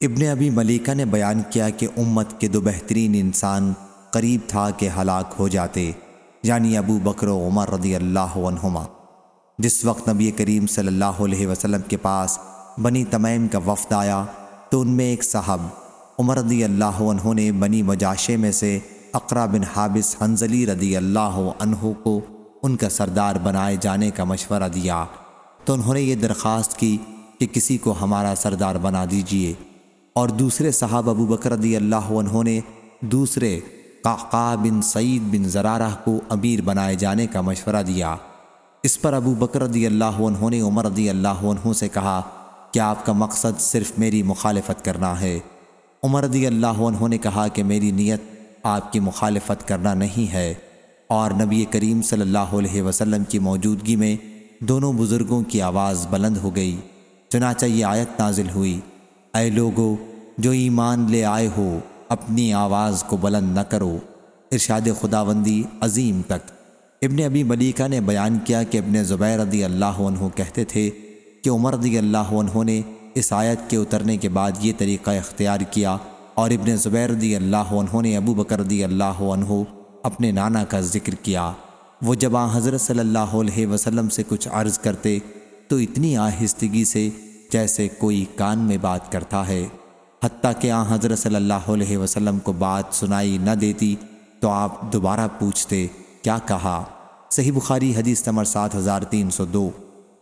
ابن ابی ملیکہ نے بیان کیا کہ امت کے دو بہترین انسان قریب تھا کہ ہلاک ہو جاتے یعنی ابو بکر و عمر رضی اللہ عنہما، جس وقت نبی کریم صلی اللہ علیہ وسلم کے پاس بنی تمیم کا وفد آیا، تو ان میں ایک صاحب، عمر رضی اللہ عنہ نے بنی مجاشے میں سے اقرا بن حابس حنزلی رضی اللہ عنہ کو ان کا سردار بنائے جانے کا مشورہ دیا۔ تو انہوں نے یہ درخواست کی کہ کسی کو ہمارا سردار بنا دیجیے اور دوسرے صحاب ابو بکر رضی اللہ عنہ نے دوسرے قعقا بن سعید بن زرارہ کو امیر بنائے جانے کا مشورہ دیا۔ اس پر ابو بکر رضی اللہ عنہ نے عمر رضی اللہ عنہ سے کہا کہ آپ کا مقصد صرف میری مخالفت کرنا ہے۔ عمر رضی اللہ عنہ نے کہا کہ میری نیت آپ کی مخالفت کرنا نہیں ہے اور نبی کریم صلی اللہ علیہ وسلم کی موجودگی میں دونوں بزرگوں کی آواز بلند ہو گئی۔ چنانچہ یہ آیت نازل ہوئی۔ اے لوگوں جو ایمان لے آئے ہو، اپنی آواز کو بلند نہ کرو۔ ارشاد خداوندی عظیم تک۔ ابن ابی ملیکہ نے بیان کیا کہ ابن زبیر رضی اللہ عنہ کہتے تھے کہ عمر رضی اللہ عنہ نے اس آیت کے اترنے کے بعد یہ طریقہ اختیار کیا اور ابن زبیر رضی اللہ عنہ نے ابو بکر رضی اللہ عنہ اپنے نانا کا ذکر کیا۔ وہ جب حضرت صلی اللہ علیہ وسلم سے کچھ عرض کرتے تو اتنی آہستگی سے جیسے کوئی کان میں بات کرتا ہے۔ آن حضرت صلی اللہ علیہ وسلم کو بات سنائی نہ دیتی تو آپ دوبارہ پوچھتے، کیا کہا؟ صحیح بخاری حدیث کرتا سات ہزار تین سو دو۔